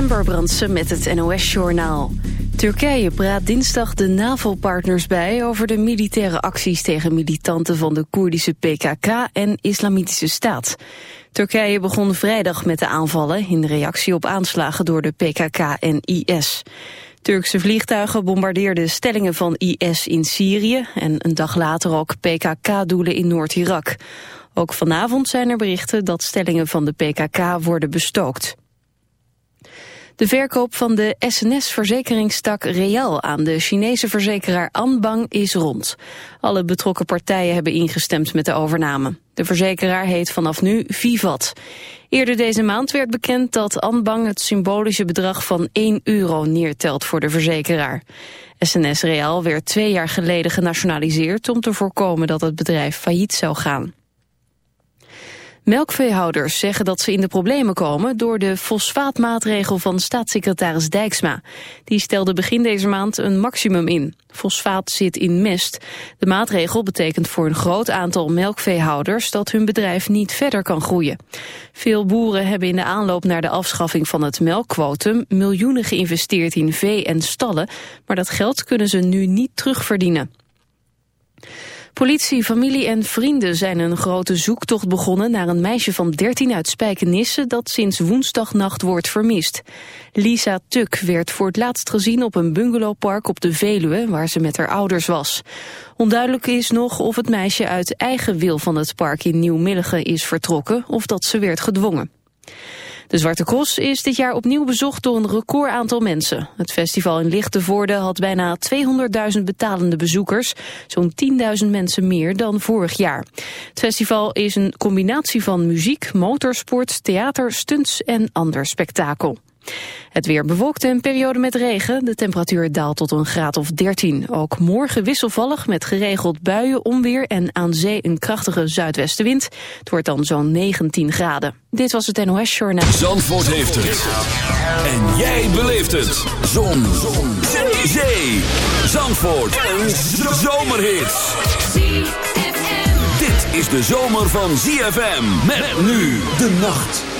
Amber Brandsen met het NOS-journaal. Turkije praat dinsdag de NAVO-partners bij over de militaire acties tegen militanten van de Koerdische PKK en Islamitische Staat. Turkije begon vrijdag met de aanvallen in reactie op aanslagen door de PKK en IS. Turkse vliegtuigen bombardeerden stellingen van IS in Syrië en een dag later ook PKK-doelen in Noord-Irak. Ook vanavond zijn er berichten dat stellingen van de PKK worden bestookt. De verkoop van de SNS-verzekeringstak Real aan de Chinese verzekeraar Anbang is rond. Alle betrokken partijen hebben ingestemd met de overname. De verzekeraar heet vanaf nu Vivat. Eerder deze maand werd bekend dat Anbang het symbolische bedrag van 1 euro neertelt voor de verzekeraar. SNS Real werd twee jaar geleden genationaliseerd om te voorkomen dat het bedrijf failliet zou gaan. Melkveehouders zeggen dat ze in de problemen komen door de fosfaatmaatregel van staatssecretaris Dijksma. Die stelde begin deze maand een maximum in. Fosfaat zit in mest. De maatregel betekent voor een groot aantal melkveehouders dat hun bedrijf niet verder kan groeien. Veel boeren hebben in de aanloop naar de afschaffing van het melkquotum miljoenen geïnvesteerd in vee en stallen, maar dat geld kunnen ze nu niet terugverdienen. Politie, familie en vrienden zijn een grote zoektocht begonnen naar een meisje van 13 uit Spijkenisse dat sinds woensdagnacht wordt vermist. Lisa Tuk werd voor het laatst gezien op een bungalowpark op de Veluwe waar ze met haar ouders was. Onduidelijk is nog of het meisje uit eigen wil van het park in Nieuw-Milligen is vertrokken of dat ze werd gedwongen. De Zwarte Cross is dit jaar opnieuw bezocht door een record aantal mensen. Het festival in Lichtenvoorde had bijna 200.000 betalende bezoekers. Zo'n 10.000 mensen meer dan vorig jaar. Het festival is een combinatie van muziek, motorsport, theater, stunts en ander spektakel. Het weer bewolkt en periode met regen. De temperatuur daalt tot een graad of 13. Ook morgen wisselvallig met geregeld buien, onweer en aan zee een krachtige zuidwestenwind. Het wordt dan zo'n 19 graden. Dit was het NOS Journaal. Zandvoort heeft het. En jij beleeft het. Zon. Zon. Zee. Zandvoort. Een zomerhit. Dit is de zomer van ZFM. Met nu de nacht.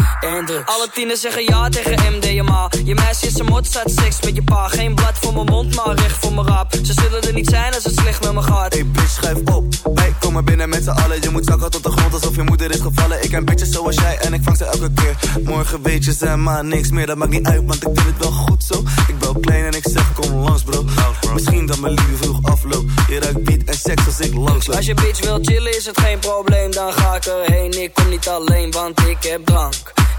en. Alle tieners zeggen ja tegen MDMA. Je meisje is een mot, staat seks met je pa. Geen blad voor mijn mond, maar recht voor mijn rap. Ze zullen er niet zijn als het slecht met me gaat. Hey bitch, schuif op. Wij komen binnen met z'n allen. Je moet zakken tot de grond alsof je moeder is gevallen. Ik ken bitches zoals jij en ik vang ze elke keer. Morgen weet je ze maar niks meer. Dat maakt niet uit, want ik vind het wel goed zo. Ik ben klein en ik zeg kom langs bro. Misschien dat mijn liefde vroeg afloopt. Je ruikt beat en seks als ik langs loop. Als je bitch wil chillen is het geen probleem. Dan ga ik erheen. Ik kom niet alleen, want ik heb drank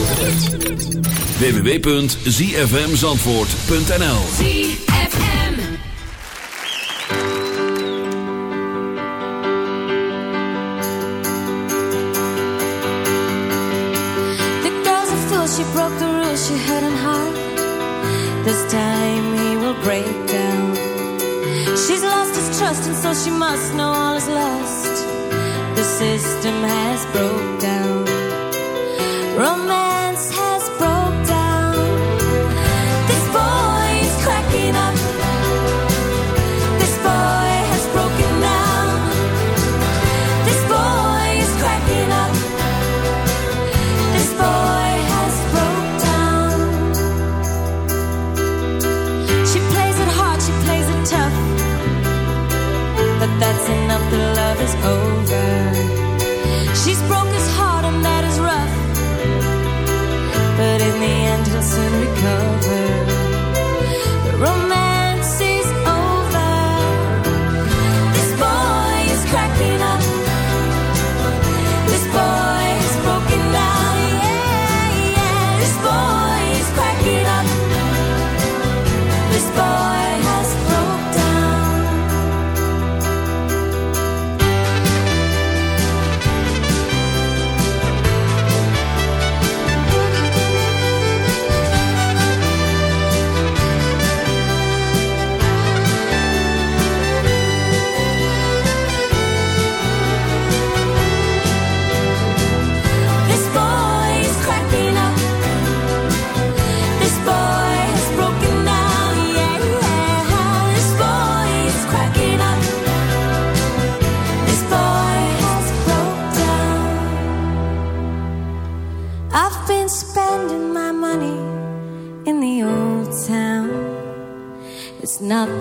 www.zfmzandvoort.nl She broke the rules she had in heart. This time he will break down. She's lost his trust, and so she must know all is lost. The system has broke down.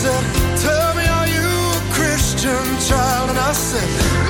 said, Tell me, are you a Christian child? And I said,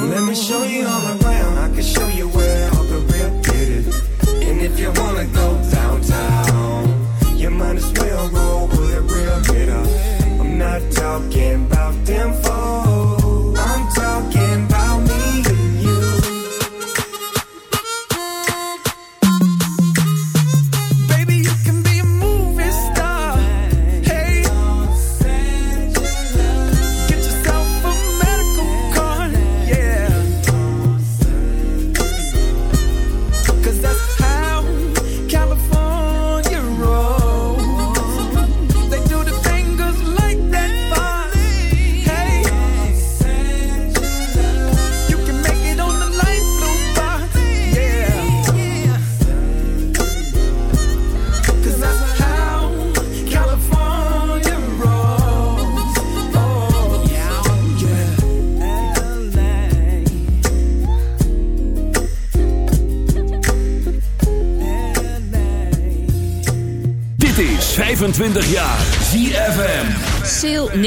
Let me show you all around. I can show you where all the real get it. And if you wanna go downtown, you might as well roll with a real hitter. I'm not talking about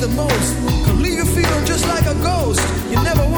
the most. Can leave you feeling just like a ghost. You never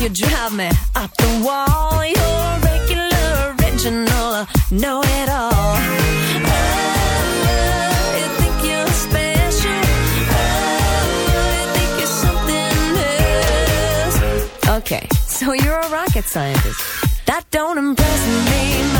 you drive me up the wall. You're regular, original, know it all. Oh, oh, okay, so you're a rocket scientist. That don't impress me.